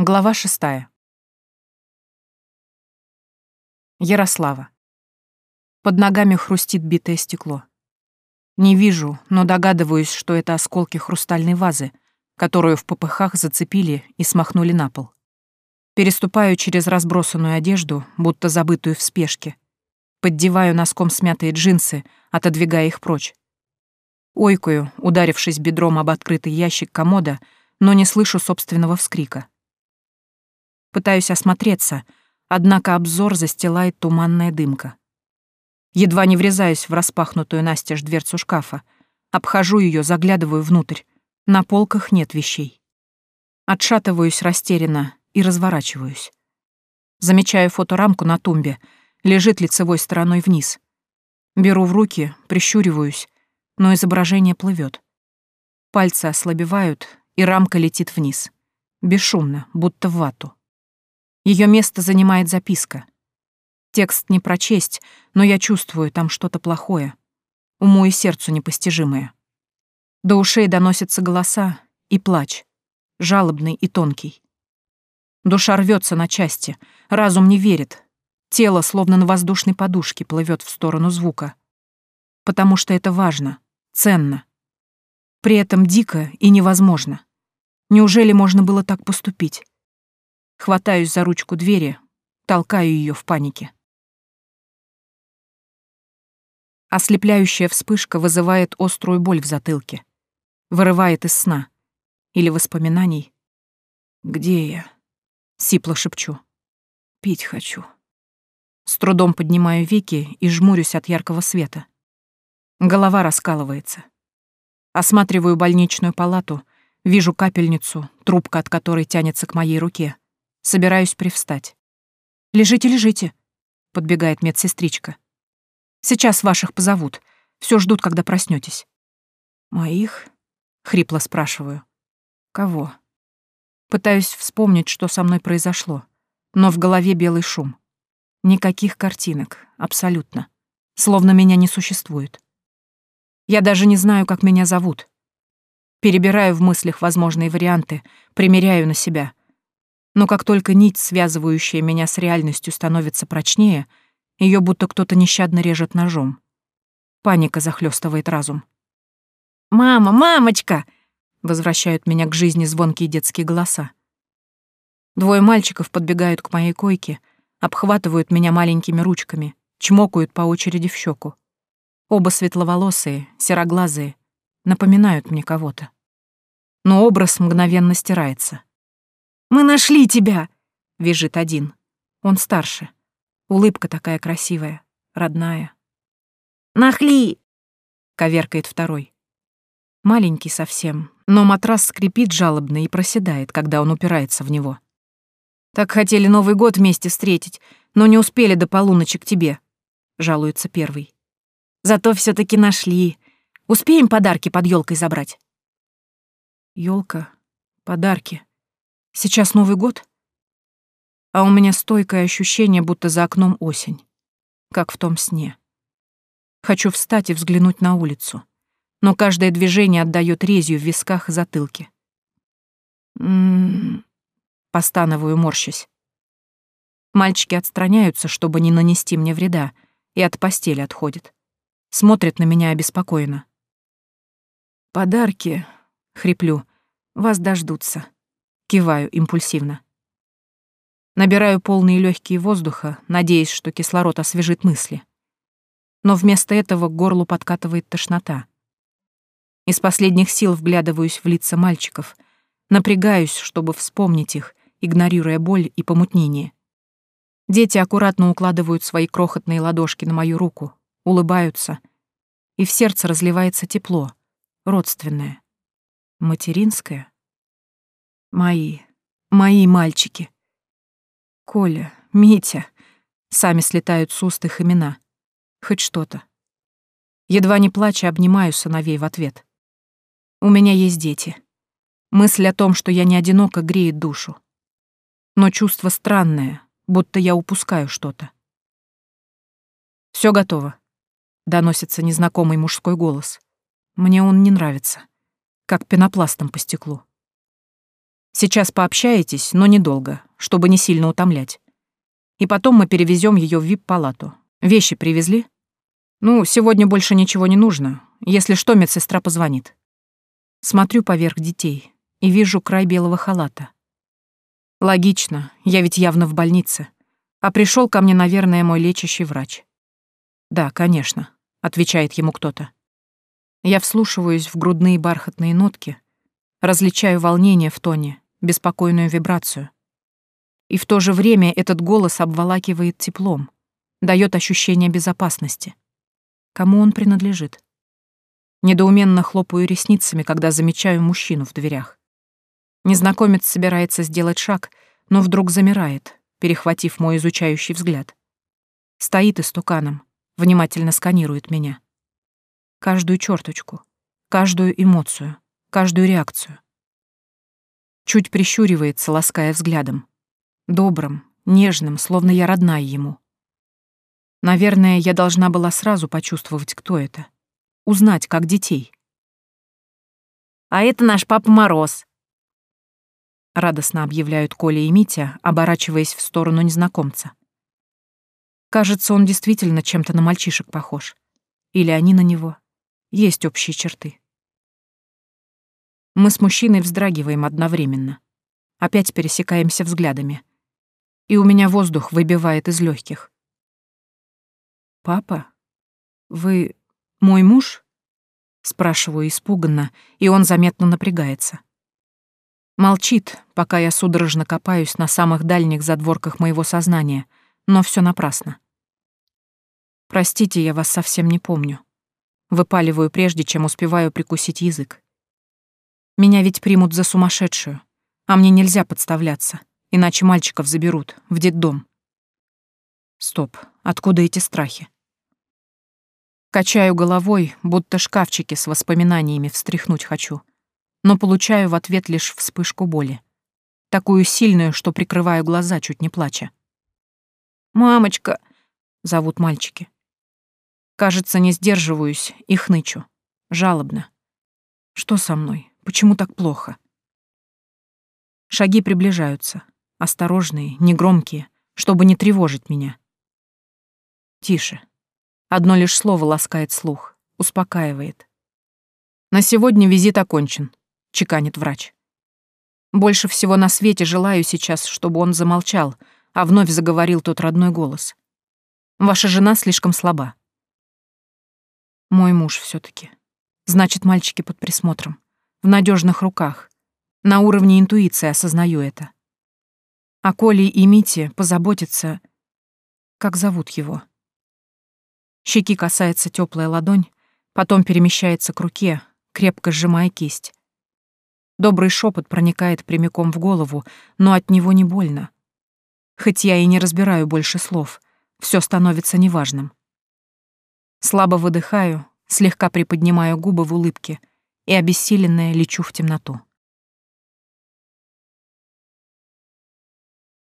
Глава шестая. Ярослава. Под ногами хрустит битое стекло. Не вижу, но догадываюсь, что это осколки хрустальной вазы, которую в попыхах зацепили и смахнули на пол. Переступаю через разбросанную одежду, будто забытую в спешке. Поддеваю носком смятые джинсы, отодвигая их прочь. Ойкаю, ударившись бедром об открытый ящик комода, но не слышу собственного вскрика. Пытаюсь осмотреться, однако обзор застилает туманная дымка. Едва не врезаюсь в распахнутую настежь дверцу шкафа. Обхожу ее, заглядываю внутрь. На полках нет вещей. Отшатываюсь растерянно и разворачиваюсь. Замечаю фоторамку на тумбе, лежит лицевой стороной вниз. Беру в руки, прищуриваюсь, но изображение плывет. Пальцы ослабевают, и рамка летит вниз. Бесшумно, будто в вату. Ее место занимает записка. Текст не прочесть, но я чувствую там что-то плохое. Уму и сердцу непостижимое. До ушей доносятся голоса и плач, жалобный и тонкий. Душа рвется на части, разум не верит. Тело, словно на воздушной подушке, плывет в сторону звука. Потому что это важно, ценно. При этом дико и невозможно. Неужели можно было так поступить? Хватаюсь за ручку двери, толкаю ее в панике. Ослепляющая вспышка вызывает острую боль в затылке. Вырывает из сна. Или воспоминаний. «Где я?» — сипло шепчу. «Пить хочу». С трудом поднимаю веки и жмурюсь от яркого света. Голова раскалывается. Осматриваю больничную палату, вижу капельницу, трубка от которой тянется к моей руке. Собираюсь привстать. «Лежите, лежите», — подбегает медсестричка. «Сейчас ваших позовут. Все ждут, когда проснетесь. «Моих?» — хрипло спрашиваю. «Кого?» Пытаюсь вспомнить, что со мной произошло, но в голове белый шум. Никаких картинок, абсолютно. Словно меня не существует. Я даже не знаю, как меня зовут. Перебираю в мыслях возможные варианты, примеряю на себя — но как только нить, связывающая меня с реальностью, становится прочнее, ее будто кто-то нещадно режет ножом. Паника захлестывает разум. «Мама, мамочка!» — возвращают меня к жизни звонкие детские голоса. Двое мальчиков подбегают к моей койке, обхватывают меня маленькими ручками, чмокают по очереди в щеку. Оба светловолосые, сероглазые, напоминают мне кого-то. Но образ мгновенно стирается. Мы нашли тебя!» — визжит один. Он старше. Улыбка такая красивая, родная. «Нахли!» — коверкает второй. Маленький совсем, но матрас скрипит жалобно и проседает, когда он упирается в него. «Так хотели Новый год вместе встретить, но не успели до полуночи к тебе», — жалуется первый. «Зато все таки нашли. Успеем подарки под елкой забрать?» Елка, подарки. Сейчас Новый год? А у меня стойкое ощущение, будто за окном осень. Как в том сне. Хочу встать и взглянуть на улицу. Но каждое движение отдает резью в висках и затылке. М-м-м. Постановую, морщась. Мальчики отстраняются, чтобы не нанести мне вреда, и от постели отходят. Смотрят на меня обеспокоенно. «Подарки», — хриплю, — «вас дождутся». Киваю импульсивно. Набираю полные легкие воздуха, надеясь, что кислород освежит мысли. Но вместо этого к горлу подкатывает тошнота. Из последних сил вглядываюсь в лица мальчиков, напрягаюсь, чтобы вспомнить их, игнорируя боль и помутнение. Дети аккуратно укладывают свои крохотные ладошки на мою руку, улыбаются, и в сердце разливается тепло, родственное, материнское. Мои, мои мальчики. Коля, Митя. Сами слетают с уст их имена. Хоть что-то. Едва не плача, обнимаю сыновей в ответ. У меня есть дети. Мысль о том, что я не одинока, греет душу. Но чувство странное, будто я упускаю что-то. Все готово», — доносится незнакомый мужской голос. Мне он не нравится, как пенопластом по стеклу. Сейчас пообщаетесь, но недолго, чтобы не сильно утомлять. И потом мы перевезем ее в вип-палату. Вещи привезли? Ну, сегодня больше ничего не нужно. Если что, медсестра позвонит. Смотрю поверх детей и вижу край белого халата. Логично, я ведь явно в больнице. А пришел ко мне, наверное, мой лечащий врач. Да, конечно, отвечает ему кто-то. Я вслушиваюсь в грудные бархатные нотки, различаю волнение в тоне, беспокойную вибрацию. И в то же время этот голос обволакивает теплом, дает ощущение безопасности. Кому он принадлежит? Недоуменно хлопаю ресницами, когда замечаю мужчину в дверях. Незнакомец собирается сделать шаг, но вдруг замирает, перехватив мой изучающий взгляд. Стоит истуканом, внимательно сканирует меня. Каждую черточку, каждую эмоцию, каждую реакцию. Чуть прищуривается, лаская взглядом. Добрым, нежным, словно я родная ему. Наверное, я должна была сразу почувствовать, кто это — узнать, как детей. «А это наш Папа Мороз», — радостно объявляют Коля и Митя, оборачиваясь в сторону незнакомца. Кажется, он действительно чем-то на мальчишек похож. Или они на него. Есть общие черты. Мы с мужчиной вздрагиваем одновременно. Опять пересекаемся взглядами. И у меня воздух выбивает из легких. «Папа, вы «Мой муж?» — спрашиваю испуганно, и он заметно напрягается. Молчит, пока я судорожно копаюсь на самых дальних задворках моего сознания, но все напрасно. «Простите, я вас совсем не помню». Выпаливаю прежде, чем успеваю прикусить язык. Меня ведь примут за сумасшедшую, а мне нельзя подставляться, иначе мальчиков заберут в детдом. Стоп, откуда эти страхи? Качаю головой, будто шкафчики с воспоминаниями встряхнуть хочу, но получаю в ответ лишь вспышку боли. Такую сильную, что прикрываю глаза, чуть не плача. «Мамочка!» — зовут мальчики. Кажется, не сдерживаюсь и хнычу. Жалобно. Что со мной? Почему так плохо? Шаги приближаются. Осторожные, негромкие, чтобы не тревожить меня. Тише. Одно лишь слово ласкает слух, успокаивает. «На сегодня визит окончен», — чеканит врач. Больше всего на свете желаю сейчас, чтобы он замолчал, а вновь заговорил тот родной голос. «Ваша жена слишком слаба». Мой муж все таки Значит, мальчики под присмотром. В надежных руках. На уровне интуиции осознаю это. А Коли и Мите позаботиться... Как зовут его? Щеки касается теплая ладонь, потом перемещается к руке, крепко сжимая кисть. Добрый шепот проникает прямиком в голову, но от него не больно. Хоть я и не разбираю больше слов, все становится неважным. Слабо выдыхаю, слегка приподнимаю губы в улыбке и обессиленная лечу в темноту.